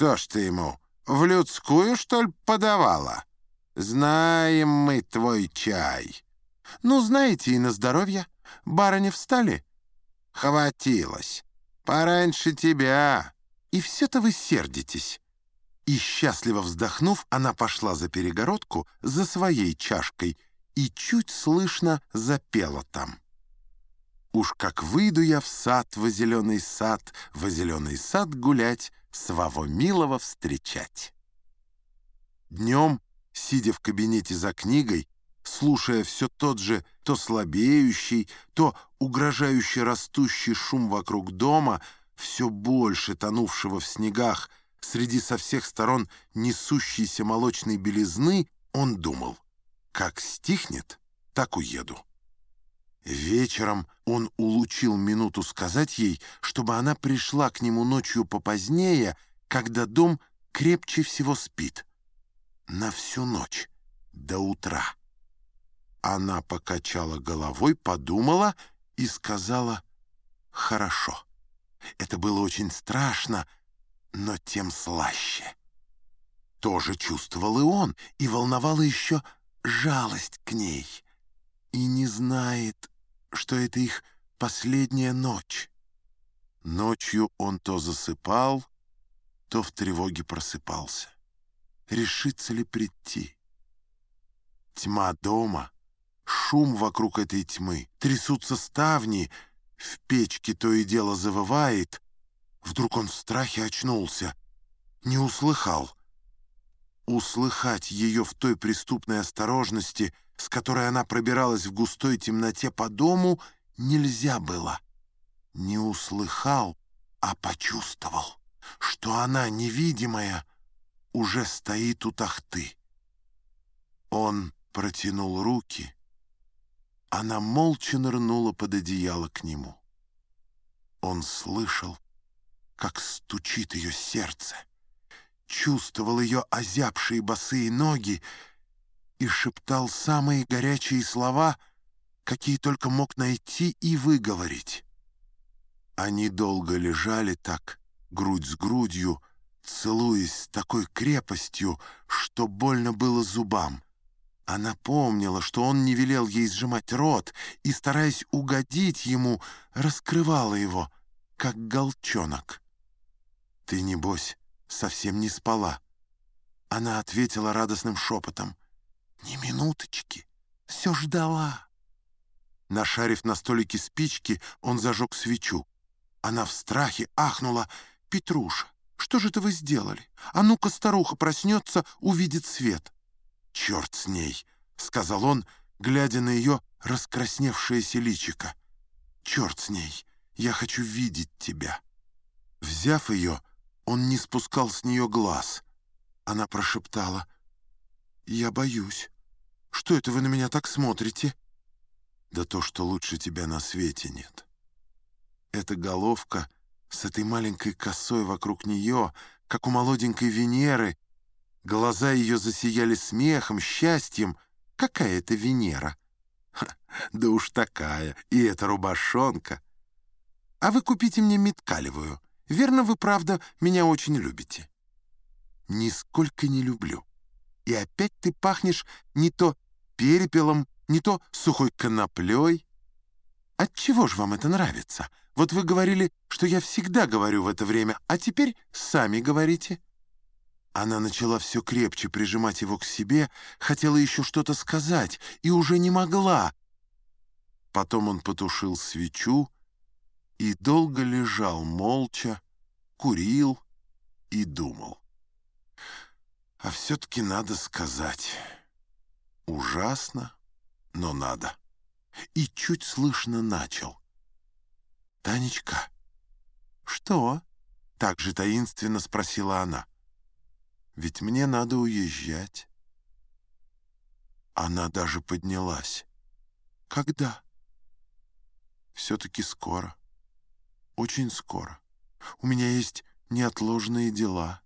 Что ж ты ему, в людскую, что ли, подавала? Знаем мы твой чай. Ну, знаете, и на здоровье. Барыня встали? Хватилось. Пораньше тебя. И все-то вы сердитесь. И, счастливо вздохнув, она пошла за перегородку за своей чашкой и чуть слышно запела там. Уж как выйду я в сад, во зеленый сад, во зеленый сад гулять, своего милого встречать. Днем, сидя в кабинете за книгой, слушая все тот же то слабеющий, то угрожающе растущий шум вокруг дома, все больше тонувшего в снегах, среди со всех сторон несущейся молочной белизны, он думал, как стихнет, так уеду. Вечером он улучил минуту сказать ей, чтобы она пришла к нему ночью попозднее, когда дом крепче всего спит. На всю ночь, до утра. Она покачала головой, подумала и сказала «хорошо». Это было очень страшно, но тем слаще. Тоже чувствовал и он, и волновала еще жалость к ней. И не знает, что это их последняя ночь. Ночью он то засыпал, то в тревоге просыпался. Решится ли прийти? Тьма дома, шум вокруг этой тьмы, трясутся ставни, в печке то и дело завывает. Вдруг он в страхе очнулся, не услыхал. Услыхать ее в той преступной осторожности — с которой она пробиралась в густой темноте по дому, нельзя было. Не услыхал, а почувствовал, что она, невидимая, уже стоит у тахты. Он протянул руки. Она молча нырнула под одеяло к нему. Он слышал, как стучит ее сердце, чувствовал ее озябшие босые ноги, и шептал самые горячие слова, какие только мог найти и выговорить. Они долго лежали так, грудь с грудью, целуясь с такой крепостью, что больно было зубам. Она помнила, что он не велел ей сжимать рот, и, стараясь угодить ему, раскрывала его, как голчонок. «Ты, небось, совсем не спала?» Она ответила радостным шепотом. Ни минуточки, все ждала. Нашарив на столике спички, он зажег свечу. Она в страхе ахнула. «Петруша, что же это вы сделали? А ну-ка, старуха проснется, увидит свет». «Черт с ней», — сказал он, глядя на ее раскрасневшееся личико. «Черт с ней, я хочу видеть тебя». Взяв ее, он не спускал с нее глаз. Она прошептала — «Я боюсь. Что это вы на меня так смотрите?» «Да то, что лучше тебя на свете нет». Эта головка с этой маленькой косой вокруг нее, как у молоденькой Венеры, глаза ее засияли смехом, счастьем. Какая это Венера? Ха, да уж такая, и эта рубашонка. А вы купите мне меткалевую. Верно, вы, правда, меня очень любите? Нисколько не люблю и опять ты пахнешь не то перепелом, не то сухой коноплей. Отчего ж вам это нравится? Вот вы говорили, что я всегда говорю в это время, а теперь сами говорите». Она начала все крепче прижимать его к себе, хотела еще что-то сказать и уже не могла. Потом он потушил свечу и долго лежал молча, курил и думал. А все-таки надо сказать. Ужасно, но надо. И чуть слышно начал. «Танечка, что?» — так же таинственно спросила она. «Ведь мне надо уезжать». Она даже поднялась. «Когда?» «Все-таки скоро. Очень скоро. У меня есть неотложные дела».